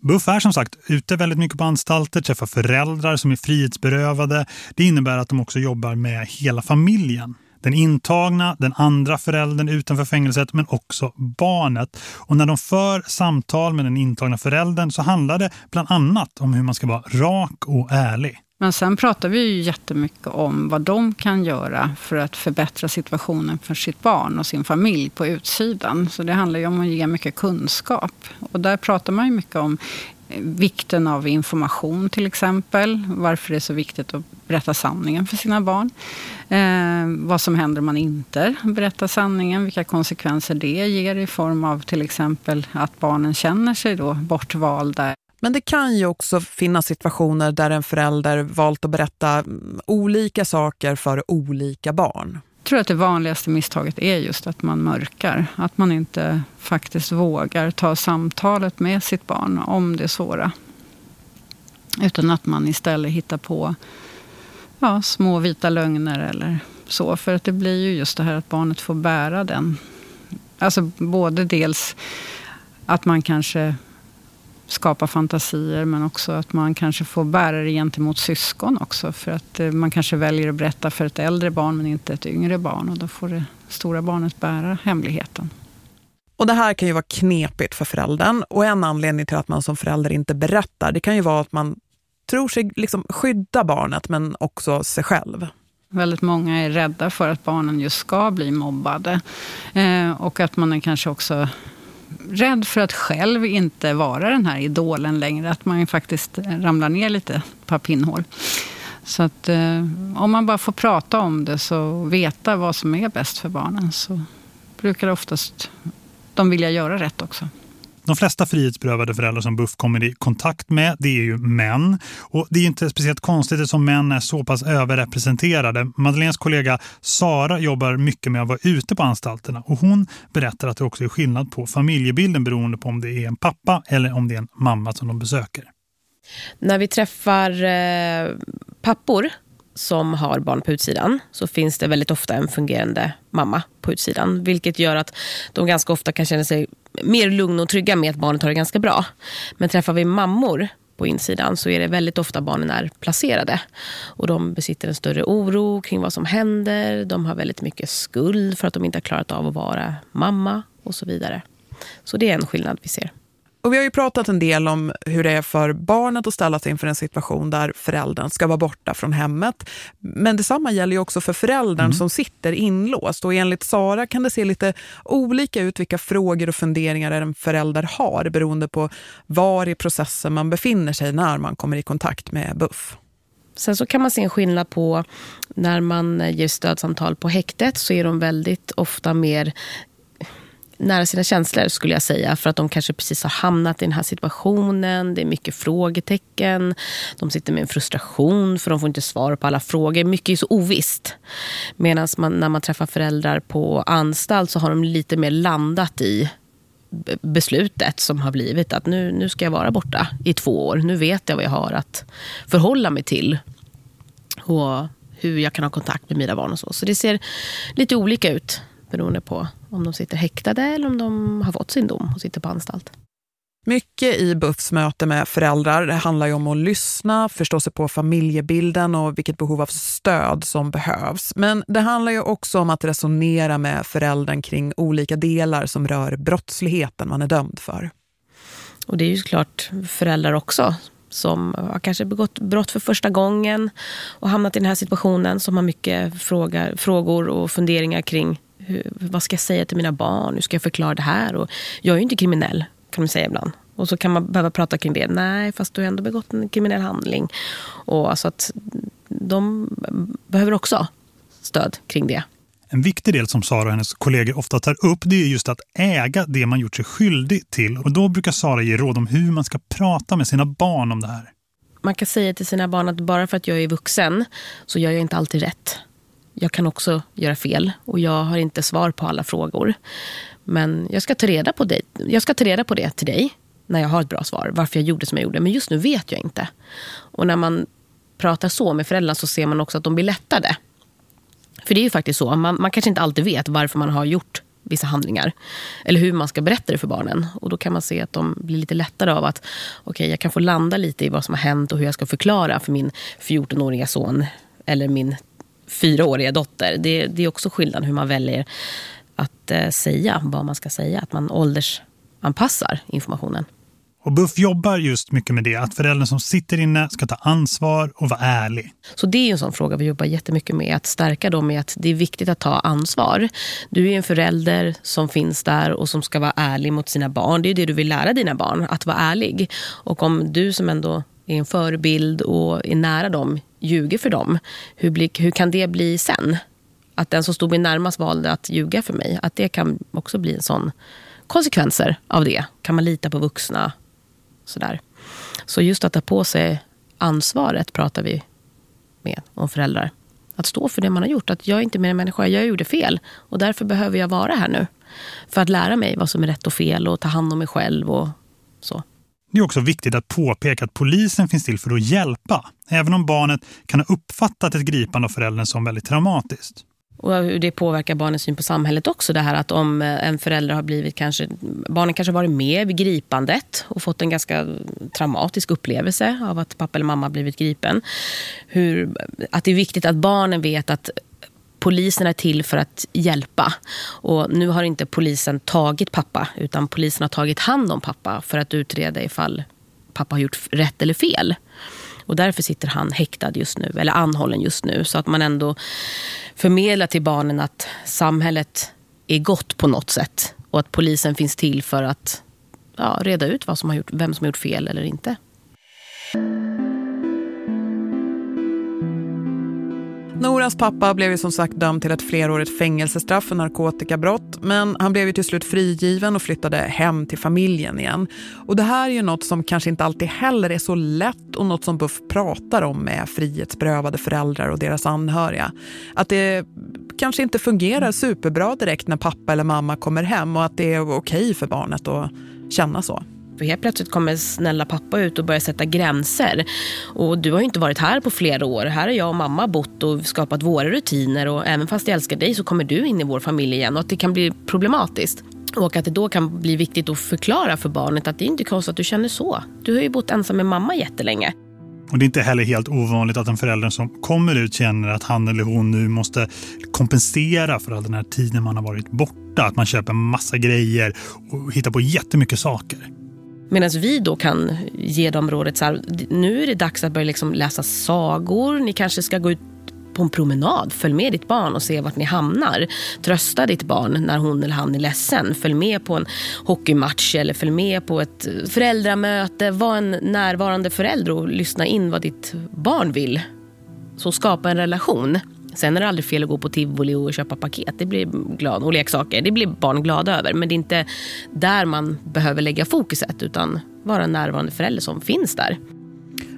S1: Buff är som sagt ute väldigt mycket på anstalter, träffar föräldrar som är frihetsberövade. Det innebär att de också jobbar med hela familjen. Den intagna, den andra föräldern utanför fängelset men också barnet. Och när de för samtal med den intagna föräldern så handlar det bland annat om hur man ska vara rak och ärlig.
S4: Men sen pratar vi ju jättemycket om vad de kan göra för att förbättra situationen för sitt barn och sin familj på utsidan. Så det handlar ju om att ge mycket kunskap. Och där pratar man ju mycket om eh, vikten av information till exempel. Varför det är så viktigt att berätta sanningen för sina barn. Eh, vad som händer om man inte berättar sanningen. Vilka konsekvenser det ger i form av till exempel att barnen känner sig då bortvalda.
S2: Men det kan ju också finnas situationer där en förälder valt att berätta mm, olika saker för olika barn.
S4: Jag tror att det vanligaste misstaget är just att man mörkar. Att man inte faktiskt vågar ta samtalet med sitt barn om det svåra. Utan att man istället hittar på ja, små vita lögner eller så. För att det blir ju just det här att barnet får bära den. Alltså både dels att man kanske skapa fantasier men också att man kanske får bära det gentemot syskon också. För att eh, man kanske väljer att berätta för ett äldre barn men inte ett yngre barn och då får det stora barnet bära hemligheten.
S2: Och det här kan ju vara knepigt för föräldern och en anledning till att man som förälder inte berättar det kan ju vara att man tror sig liksom skydda barnet men också sig själv.
S4: Väldigt många är rädda för att barnen just ska bli mobbade. Eh, och att man kanske också rädd för att själv inte vara den här idolen längre. Att man faktiskt ramlar ner lite på pinnhål. Så att eh, om man bara får prata om det så veta vad som är bäst för barnen så brukar oftast de vilja göra rätt också.
S1: De flesta frihetsberövade föräldrar som Buff kommer i kontakt med det är ju män. Och det är inte speciellt konstigt eftersom män är så pass överrepresenterade. Madeleines kollega Sara jobbar mycket med att vara ute på anstalterna och hon berättar att det också är skillnad på familjebilden beroende på om det är en pappa eller om det är en mamma som de besöker.
S7: När vi träffar eh, pappor som har barn på utsidan så finns det väldigt ofta en fungerande mamma på utsidan. Vilket gör att de ganska ofta kan känna sig mer lugna och trygga med att barnet har det ganska bra. Men träffar vi mammor på insidan så är det väldigt ofta barnen är placerade. Och de besitter en större oro kring vad som händer. De har väldigt mycket skuld för att de inte har klarat av att vara mamma och så vidare. Så det är en skillnad vi ser.
S2: Och vi har ju pratat en del om hur det är för barnet att ställa sig inför en situation där föräldern ska vara borta från hemmet. Men detsamma gäller ju också för föräldern mm. som sitter inlåst. Och enligt Sara kan det se lite olika ut vilka frågor och funderingar en förälder har beroende på var i processen man befinner sig när man kommer i kontakt med BUFF.
S7: Sen så kan man se en skillnad på när man ger stödsamtal på häktet så är de väldigt ofta mer nära sina känslor skulle jag säga. För att de kanske precis har hamnat i den här situationen. Det är mycket frågetecken. De sitter med en frustration för de får inte svar på alla frågor. Mycket är så ovisst. Medan man, när man träffar föräldrar på anstalt så har de lite mer landat i beslutet som har blivit att nu, nu ska jag vara borta i två år. Nu vet jag vad jag har att förhålla mig till. Och hur jag kan ha kontakt med mina barn och så. Så det ser lite olika ut beroende på om de sitter häktade eller om de har fått sin dom och sitter på anstalt.
S2: Mycket i BUFs möte med föräldrar det handlar ju om att lyssna, förstå sig på familjebilden och vilket behov av stöd som behövs. Men det handlar ju också om att resonera med föräldern kring olika delar som rör brottsligheten man är dömd för.
S7: Och det är ju såklart föräldrar också som har kanske begått brott för första gången och hamnat i den här situationen som har mycket frågor och funderingar kring hur, vad ska jag säga till mina barn? Hur ska jag förklara det här? Och jag är ju inte kriminell, kan man säga ibland. Och så kan man behöva prata kring det. Nej, fast du har ändå begått en kriminell handling. Och alltså att de behöver också stöd kring det.
S1: En viktig del som Sara och hennes kollegor ofta tar upp det är just att äga det man gjort sig skyldig till. Och då brukar Sara ge råd om hur man ska prata med sina barn om det här.
S7: Man kan säga till sina barn att bara för att jag är vuxen så gör jag inte alltid rätt jag kan också göra fel och jag har inte svar på alla frågor. Men jag ska ta reda på det, jag ska ta reda på det till dig när jag har ett bra svar. Varför jag gjorde som jag gjorde. Men just nu vet jag inte. Och när man pratar så med föräldrarna så ser man också att de blir lättade. För det är ju faktiskt så. Man, man kanske inte alltid vet varför man har gjort vissa handlingar. Eller hur man ska berätta det för barnen. Och då kan man se att de blir lite lättare av att okay, jag kan få landa lite i vad som har hänt och hur jag ska förklara för min 14-åriga son eller min fyraåriga dotter. Det, det är också skillnad hur man väljer att eh, säga vad man ska säga. Att man åldersanpassar informationen.
S1: Och Buff jobbar just mycket med det, att föräldern som sitter inne ska ta ansvar och vara ärlig.
S7: Så det är en sån fråga vi jobbar jättemycket med, att stärka dem med att det är viktigt att ta ansvar. Du är en förälder som finns där och som ska vara ärlig mot sina barn. Det är det du vill lära dina barn, att vara ärlig. Och om du som ändå är en förebild och är nära dem ljuger för dem, hur, bli, hur kan det bli sen? Att den som stod mig närmast valde att ljuga för mig, att det kan också bli en sån konsekvenser av det. Kan man lita på vuxna? Sådär. Så just att ta på sig ansvaret pratar vi med om föräldrar. Att stå för det man har gjort. Att jag är inte mer än människa, jag gjorde fel. Och därför behöver jag vara här nu. För att lära mig vad som är rätt och fel och ta hand om mig själv och så.
S1: Det är också viktigt att påpeka att polisen finns till för att hjälpa. Även om barnet kan ha uppfattat ett gripande av föräldern som väldigt traumatiskt.
S7: Och hur det påverkar barnens syn på samhället också. Det här att om eh, en förälder har blivit kanske, barnen kanske varit med vid gripandet och fått en ganska traumatisk upplevelse av att pappa eller mamma blivit gripen. Hur, att det är viktigt att barnen vet att polisen är till för att hjälpa. Och nu har inte polisen tagit pappa utan polisen har tagit hand om pappa för att utreda ifall pappa har gjort rätt eller fel. Och därför sitter han häktad just nu, eller anhållen just nu. Så att man ändå förmedlar till barnen att samhället är gott på något sätt. Och att polisen finns till för att ja, reda ut vad som har gjort, vem som har gjort fel eller inte.
S2: Noras pappa blev ju som sagt dömd till ett flerårigt fängelsestraff för narkotikabrott men han blev ju till slut frigiven och flyttade hem till familjen igen. Och det här är ju något som kanske inte alltid heller är så lätt och något som Buff pratar om med frihetsberövade föräldrar och deras anhöriga. Att det kanske inte fungerar superbra direkt när pappa eller mamma kommer hem och att det är okej för barnet att känna så.
S7: För helt plötsligt kommer snälla pappa ut och börjar sätta gränser. Och du har ju inte varit här på flera år. Här har jag och mamma bott och skapat våra rutiner. Och även fast jag älskar dig så kommer du in i vår familj igen. Och att det kan bli problematiskt. Och att det då kan bli viktigt att förklara för barnet att det är inte konstigt att du känner så. Du har ju bott ensam med mamma jättelänge.
S1: Och det är inte heller helt ovanligt att en förälder som kommer ut känner att han eller hon nu måste kompensera för all den här tiden man har varit borta. Att man köper massa grejer och hittar på jättemycket saker.
S7: Medan vi då kan ge dem rådet så här, nu är det dags att börja liksom läsa sagor. Ni kanske ska gå ut på en promenad. Följ med ditt barn och se vart ni hamnar. Trösta ditt barn när hon eller han är ledsen. Följ med på en hockeymatch eller följ med på ett föräldramöte. Var en närvarande förälder och lyssna in vad ditt barn vill. Så skapa en relation. Sen är det aldrig fel att gå på tivoli och köpa paket. Det blir glad, och leksaker. Det blir barn glada över. Men det är inte där man behöver lägga fokuset utan vara en närvarande förälder som finns där.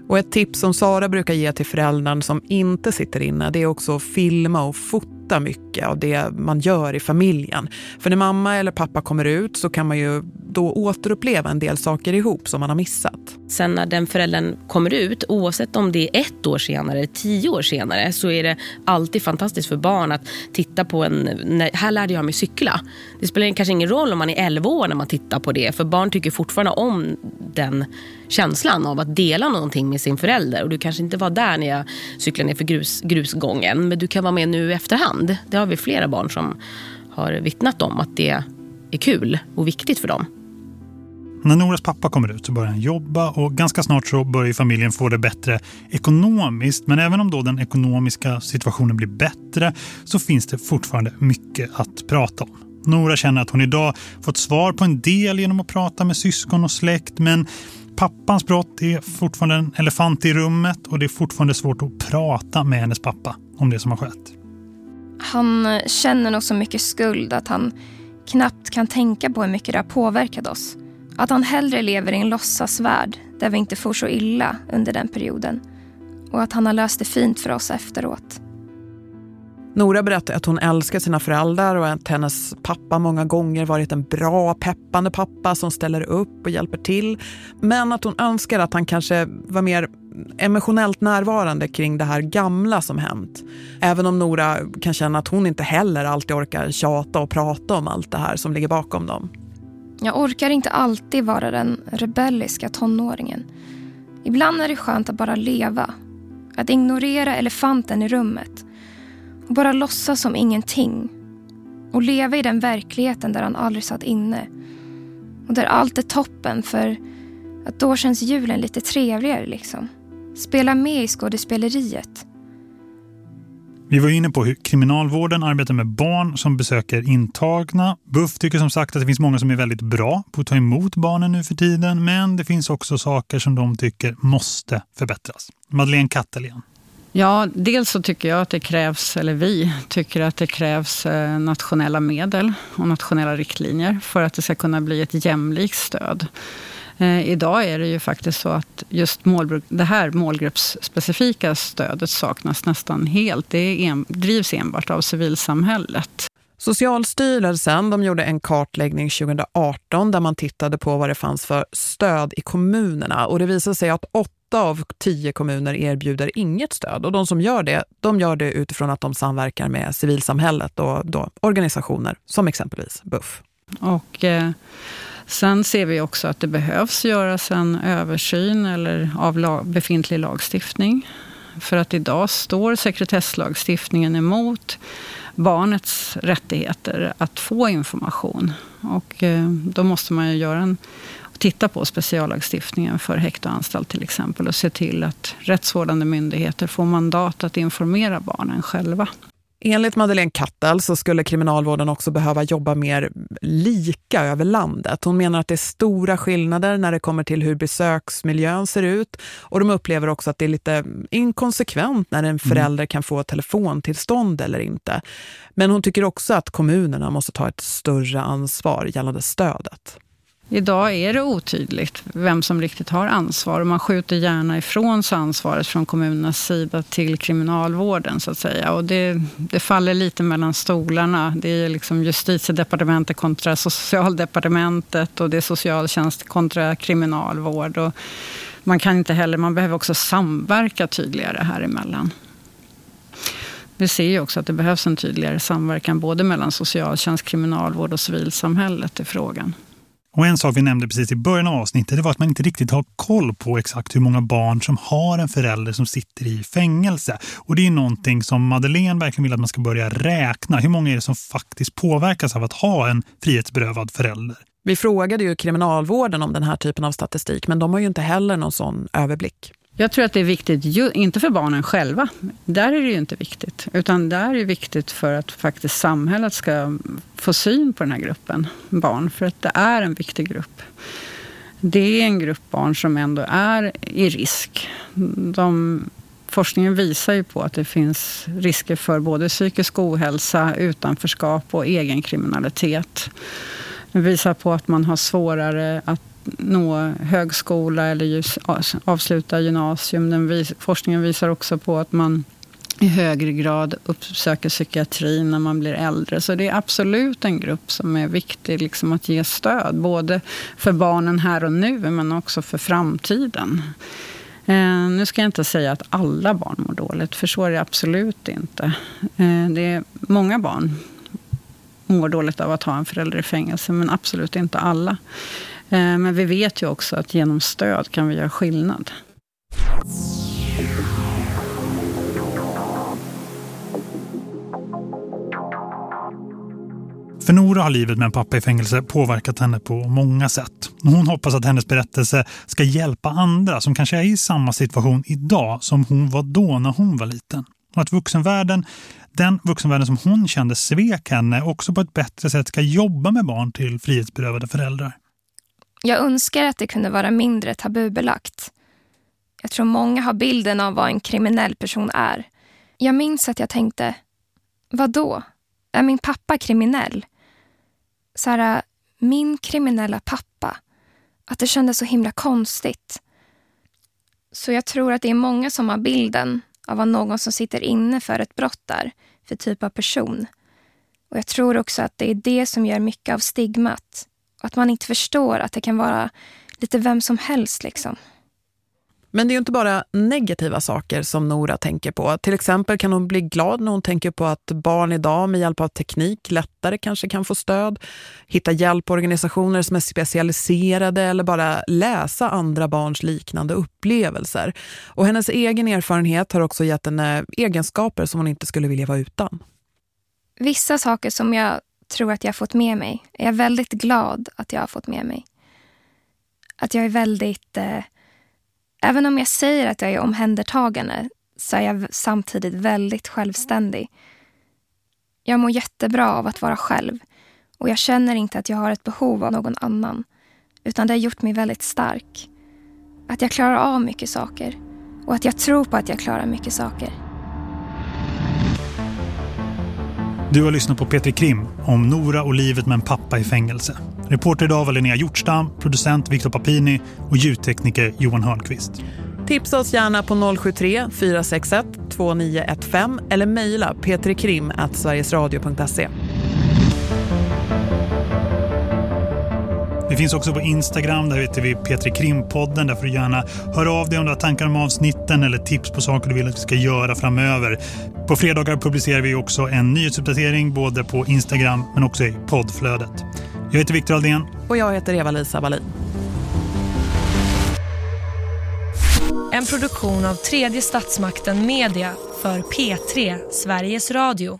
S2: Och ett tips som Sara brukar ge till föräldrar som inte sitter inne det är också att filma och fota mycket av det man gör i familjen. För när mamma eller pappa kommer ut så kan man ju då återuppleva en del saker ihop som man har missat.
S7: Sen när den föräldern kommer ut, oavsett om det är ett år senare eller tio år senare så är det alltid fantastiskt för barn att titta på en... Här lärde jag mig cykla. Det spelar kanske ingen roll om man är 11 år när man tittar på det för barn tycker fortfarande om den känslan av att dela någonting med sin förälder. Och du kanske inte var där när jag cyklade ner för grus, grusgången men du kan vara med nu i efterhand. Det har vi flera barn som har vittnat om att det är kul och viktigt för dem.
S1: När Noras pappa kommer ut så börjar han jobba och ganska snart så börjar familjen få det bättre ekonomiskt. Men även om då den ekonomiska situationen blir bättre så finns det fortfarande mycket att prata om. Nora känner att hon idag fått svar på en del genom att prata med syskon och släkt men pappans brott är fortfarande en elefant i rummet och det är fortfarande svårt att prata med hennes pappa om det som har skett.
S3: Han känner nog så mycket skuld att han knappt kan tänka på hur mycket det har påverkat oss. Att han hellre lever i en låtsasvärld där vi inte får så illa under den perioden. Och att han har löst det fint för oss efteråt.
S2: Nora berättar att hon älskar sina föräldrar och att hennes pappa många gånger varit en bra, peppande pappa som ställer upp och hjälper till. Men att hon önskar att han kanske var mer emotionellt närvarande kring det här gamla som hänt. Även om Nora kan känna att hon inte heller alltid orkar tjata och prata om allt det här som ligger bakom dem.
S3: Jag orkar inte alltid vara den rebelliska tonåringen. Ibland är det skönt att bara leva. Att ignorera elefanten i rummet. Och bara låtsas som ingenting. Och leva i den verkligheten där han aldrig satt inne. Och där allt är toppen för Att då känns julen lite trevligare liksom. Spela med i skådespeleriet.
S1: Vi var inne på hur kriminalvården arbetar med barn som besöker intagna. Buff tycker som sagt att det finns många som är väldigt bra på att ta emot barnen nu för tiden. Men det finns också saker som de tycker måste förbättras. Madeleine Kattelén.
S4: Ja, dels så tycker jag att det krävs, eller vi tycker att det krävs eh, nationella medel och nationella riktlinjer för att det ska kunna bli ett jämlikt stöd. Eh, idag är det ju faktiskt så att just målgrupp, det här målgruppsspecifika stödet saknas nästan helt. Det en, drivs enbart av civilsamhället.
S2: Socialstyrelsen de gjorde en kartläggning 2018 där man tittade på vad det fanns för stöd i kommunerna. Och det visade sig att åtta av tio kommuner erbjuder inget stöd. Och de som gör det, de gör det utifrån att de samverkar med civilsamhället och då organisationer som exempelvis BUFF.
S4: Och... Eh, Sen ser vi också att det behövs göras en översyn eller av lag, befintlig lagstiftning. För att idag står sekretesslagstiftningen emot barnets rättigheter att få information. Och eh, då måste man ju göra en, titta på speciallagstiftningen för häkt och anstalt till exempel och se till att rättsvårdande myndigheter får mandat att informera barnen själva.
S2: Enligt Madeleine Kattel så skulle kriminalvården också behöva jobba mer lika över landet. Hon menar att det är stora skillnader när det kommer till hur besöksmiljön ser ut. Och de upplever också att det är lite inkonsekvent när en mm. förälder kan få telefontillstånd eller inte. Men hon tycker också att kommunerna måste ta ett större ansvar gällande stödet.
S4: Idag är det otydligt vem som riktigt har ansvar och man skjuter gärna ifrån sig ansvaret från kommunernas sida till kriminalvården så att säga. Och det, det faller lite mellan stolarna. Det är liksom justitiedepartementet kontra socialdepartementet och det är socialtjänst kontra kriminalvård. Och man kan inte heller, man behöver också samverka tydligare här emellan. Vi ser ju också att det behövs en tydligare samverkan både mellan socialtjänst, kriminalvård och civilsamhället i frågan.
S1: Och en sak vi nämnde precis i början av avsnittet det var att man inte riktigt har koll på exakt hur många barn som har en förälder som sitter i fängelse. Och det är någonting som Madeleine verkligen vill att man ska börja räkna. Hur många är det som faktiskt påverkas av att ha en frihetsberövad förälder?
S2: Vi frågade ju kriminalvården om den här typen av statistik men de har ju inte heller någon sån överblick.
S4: Jag tror att det är viktigt, inte för barnen själva. Där är det ju inte viktigt. Utan där är det viktigt för att faktiskt samhället ska få syn på den här gruppen barn. För att det är en viktig grupp. Det är en grupp barn som ändå är i risk. De, forskningen visar ju på att det finns risker för både psykisk ohälsa, utanförskap och egen kriminalitet. Visar på att man har svårare att nå högskola eller avsluta gymnasium. Den vis, forskningen visar också på att man i högre grad uppsöker psykiatrin när man blir äldre. Så det är absolut en grupp som är viktig liksom att ge stöd. Både för barnen här och nu, men också för framtiden. Eh, nu ska jag inte säga att alla barn mår dåligt, för så är det absolut inte. Eh, det är många barn mår dåligt av att ha en förälder i fängelse, men absolut inte alla. Eh, men vi vet ju också att genom stöd kan vi göra skillnad.
S1: För Nora har livet med en pappa i fängelse påverkat henne på många sätt. Hon hoppas att hennes berättelse ska hjälpa andra som kanske är i samma situation idag som hon var då när hon var liten. Och att vuxenvärlden, den vuxenvärlden som hon kände svek henne också på ett bättre sätt ska jobba med barn till frihetsberövade föräldrar.
S3: Jag önskar att det kunde vara mindre tabubelagt. Jag tror många har bilden av vad en kriminell person är. Jag minns att jag tänkte, vad då? Är min pappa kriminell? Så här, min kriminella pappa. Att det kändes så himla konstigt. Så jag tror att det är många som har bilden av vad någon som sitter inne för ett brott är, för typ av person. Och jag tror också att det är det som gör mycket av stigmat att man inte förstår att det kan vara lite vem som helst liksom.
S2: Men det är ju inte bara negativa saker som Nora tänker på. Till exempel kan hon bli glad när hon tänker på att barn idag med hjälp av teknik lättare kanske kan få stöd. Hitta hjälporganisationer som är specialiserade eller bara läsa andra barns liknande upplevelser. Och hennes egen erfarenhet har också gett henne egenskaper som hon inte skulle vilja vara utan.
S3: Vissa saker som jag tror att jag har fått med mig är jag väldigt glad att jag har fått med mig. att jag är väldigt... Eh, även om jag säger att jag är omhändertagande så är jag samtidigt väldigt självständig. Jag mår jättebra av att vara själv och jag känner inte att jag har ett behov av någon annan. Utan det har gjort mig väldigt stark. Att jag klarar av mycket saker och att jag tror på att jag klarar mycket saker.
S1: Du har lyssnat på Petri Krim om Nora och livet med en pappa i fängelse. Reporter idag var Linnea Hjortstam, producent Viktor Papini och ljudtekniker Johan Hörnqvist.
S2: Tipsa oss gärna på 073 461 2915 eller mejla petrikrim sverigesradio.se.
S1: Vi finns också på Instagram, där heter vi Petri Krimpodden. Där får du gärna höra av dig om du har tankar om avsnitten eller tips på saker du vill att vi ska göra framöver. På fredagar publicerar vi också en nyhetsuppdatering både på Instagram men också i poddflödet. Jag heter Viktor Aldén.
S2: Och jag heter Eva-Lisa Wallin.
S8: En produktion av tredje statsmakten Media för P3 Sveriges Radio.